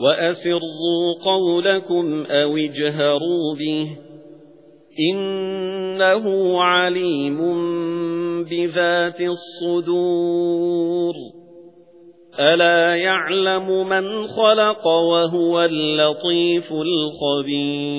وَأَسِرُّوا قَوْلَكُمْ أَوْ اجْهَرُوا بِهِ إِنَّهُ عَلِيمٌ بِذَاتِ الصُّدُورِ أَلَا يَعْلَمُ مَنْ خَلَقَ وَهُوَ اللَّطِيفُ الْخَبِيرُ